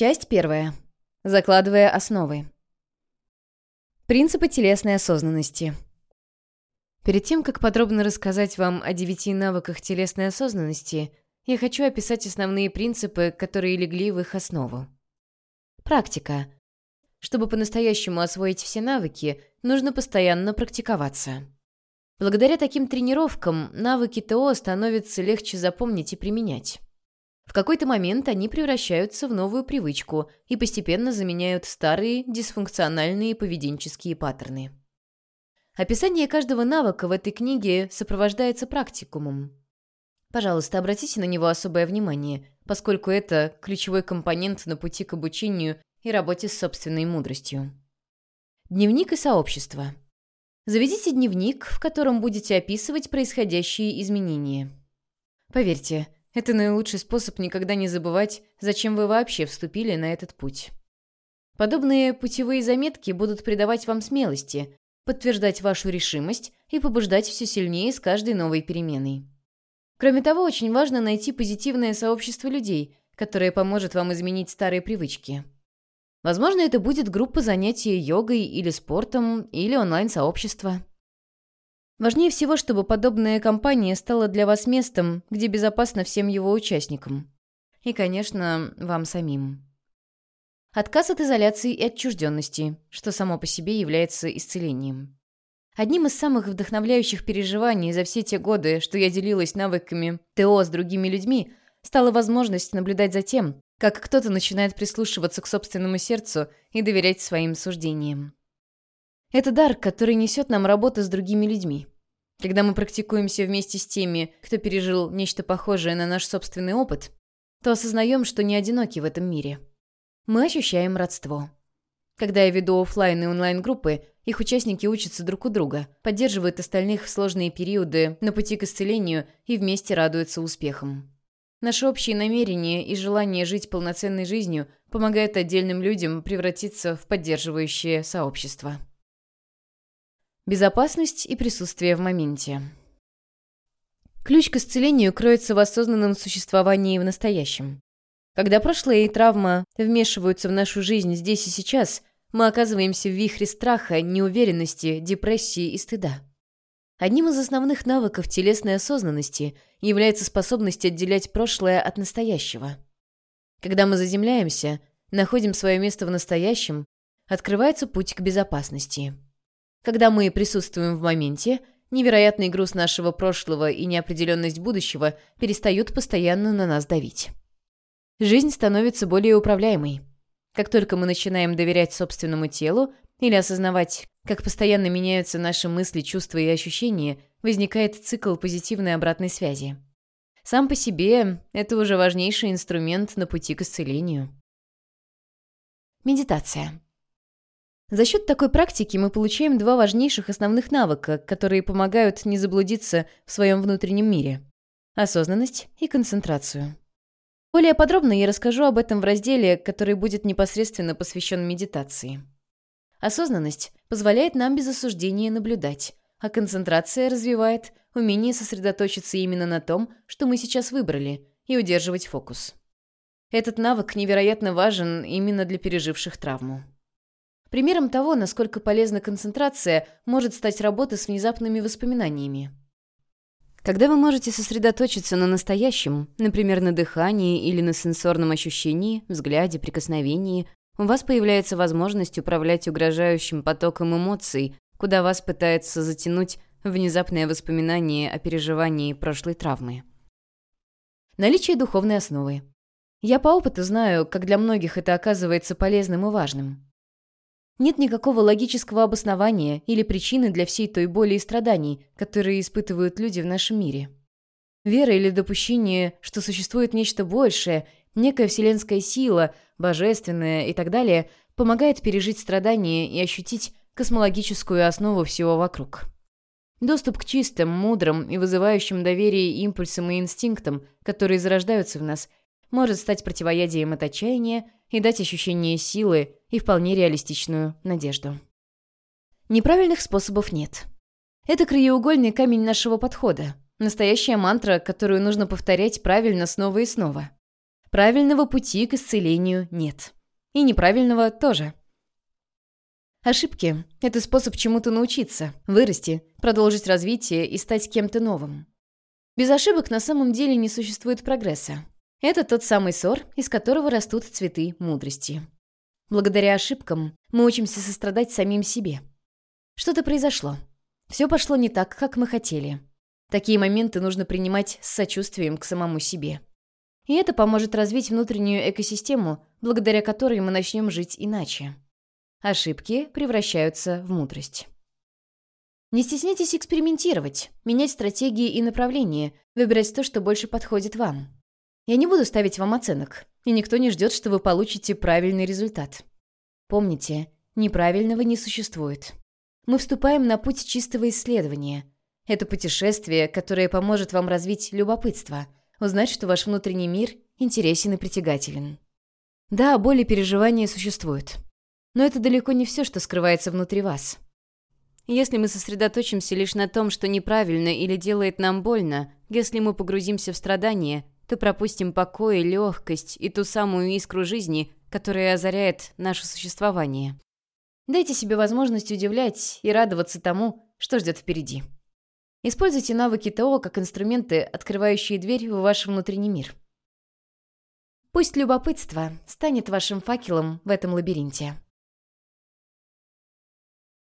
Часть первая. Закладывая основы. Принципы телесной осознанности. Перед тем, как подробно рассказать вам о девяти навыках телесной осознанности, я хочу описать основные принципы, которые легли в их основу. Практика. Чтобы по-настоящему освоить все навыки, нужно постоянно практиковаться. Благодаря таким тренировкам навыки ТО становятся легче запомнить и применять. В какой-то момент они превращаются в новую привычку и постепенно заменяют старые дисфункциональные поведенческие паттерны. Описание каждого навыка в этой книге сопровождается практикумом. Пожалуйста, обратите на него особое внимание, поскольку это ключевой компонент на пути к обучению и работе с собственной мудростью. Дневник и сообщество. Заведите дневник, в котором будете описывать происходящие изменения. Поверьте, это наилучший способ никогда не забывать, зачем вы вообще вступили на этот путь. Подобные путевые заметки будут придавать вам смелости, подтверждать вашу решимость и побуждать все сильнее с каждой новой переменой. Кроме того, очень важно найти позитивное сообщество людей, которое поможет вам изменить старые привычки. Возможно, это будет группа занятий йогой или спортом, или онлайн-сообщество. Важнее всего, чтобы подобная компания стала для вас местом, где безопасно всем его участникам. И, конечно, вам самим. Отказ от изоляции и отчужденности, что само по себе является исцелением. Одним из самых вдохновляющих переживаний за все те годы, что я делилась навыками ТО с другими людьми, стала возможность наблюдать за тем, как кто-то начинает прислушиваться к собственному сердцу и доверять своим суждениям. Это дар, который несет нам работа с другими людьми. Когда мы практикуемся вместе с теми, кто пережил нечто похожее на наш собственный опыт, то осознаем, что не одиноки в этом мире. Мы ощущаем родство. Когда я веду офлайн и онлайн-группы, их участники учатся друг у друга, поддерживают остальных в сложные периоды на пути к исцелению и вместе радуются успехам. Наши общие намерения и желание жить полноценной жизнью помогают отдельным людям превратиться в поддерживающее сообщество. Безопасность и присутствие в моменте. Ключ к исцелению кроется в осознанном существовании в настоящем. Когда прошлое и травма вмешиваются в нашу жизнь здесь и сейчас, мы оказываемся в вихре страха, неуверенности, депрессии и стыда. Одним из основных навыков телесной осознанности является способность отделять прошлое от настоящего. Когда мы заземляемся, находим свое место в настоящем, открывается путь к безопасности. Когда мы присутствуем в моменте, невероятный груз нашего прошлого и неопределенность будущего перестают постоянно на нас давить. Жизнь становится более управляемой. Как только мы начинаем доверять собственному телу или осознавать, как постоянно меняются наши мысли, чувства и ощущения, возникает цикл позитивной обратной связи. Сам по себе это уже важнейший инструмент на пути к исцелению. Медитация. За счет такой практики мы получаем два важнейших основных навыка, которые помогают не заблудиться в своем внутреннем мире – осознанность и концентрацию. Более подробно я расскажу об этом в разделе, который будет непосредственно посвящен медитации. Осознанность позволяет нам без осуждения наблюдать, а концентрация развивает умение сосредоточиться именно на том, что мы сейчас выбрали, и удерживать фокус. Этот навык невероятно важен именно для переживших травму. Примером того, насколько полезна концентрация, может стать работа с внезапными воспоминаниями. Когда вы можете сосредоточиться на настоящем, например, на дыхании или на сенсорном ощущении, взгляде, прикосновении, у вас появляется возможность управлять угрожающим потоком эмоций, куда вас пытается затянуть внезапное воспоминание о переживании прошлой травмы. Наличие духовной основы. Я по опыту знаю, как для многих это оказывается полезным и важным. Нет никакого логического обоснования или причины для всей той боли и страданий, которые испытывают люди в нашем мире. Вера или допущение, что существует нечто большее, некая вселенская сила, божественная и так далее, помогает пережить страдания и ощутить космологическую основу всего вокруг. Доступ к чистым, мудрым и вызывающим доверие импульсам и инстинктам, которые зарождаются в нас, может стать противоядием от отчаяния и дать ощущение силы и вполне реалистичную надежду. Неправильных способов нет. Это краеугольный камень нашего подхода, настоящая мантра, которую нужно повторять правильно снова и снова. Правильного пути к исцелению нет. И неправильного тоже. Ошибки — это способ чему-то научиться, вырасти, продолжить развитие и стать кем-то новым. Без ошибок на самом деле не существует прогресса. Это тот самый ссор, из которого растут цветы мудрости. Благодаря ошибкам мы учимся сострадать самим себе. Что-то произошло. Все пошло не так, как мы хотели. Такие моменты нужно принимать с сочувствием к самому себе. И это поможет развить внутреннюю экосистему, благодаря которой мы начнем жить иначе. Ошибки превращаются в мудрость. Не стесняйтесь экспериментировать, менять стратегии и направления, выбирать то, что больше подходит вам. Я не буду ставить вам оценок, и никто не ждет, что вы получите правильный результат. Помните, неправильного не существует. Мы вступаем на путь чистого исследования. Это путешествие, которое поможет вам развить любопытство, узнать, что ваш внутренний мир интересен и притягателен. Да, боль и переживания существуют. Но это далеко не все, что скрывается внутри вас. Если мы сосредоточимся лишь на том, что неправильно или делает нам больно, если мы погрузимся в страдания, то пропустим покой, легкость и ту самую искру жизни, которая озаряет наше существование. Дайте себе возможность удивлять и радоваться тому, что ждет впереди. Используйте навыки ТО как инструменты, открывающие дверь в ваш внутренний мир. Пусть любопытство станет вашим факелом в этом лабиринте.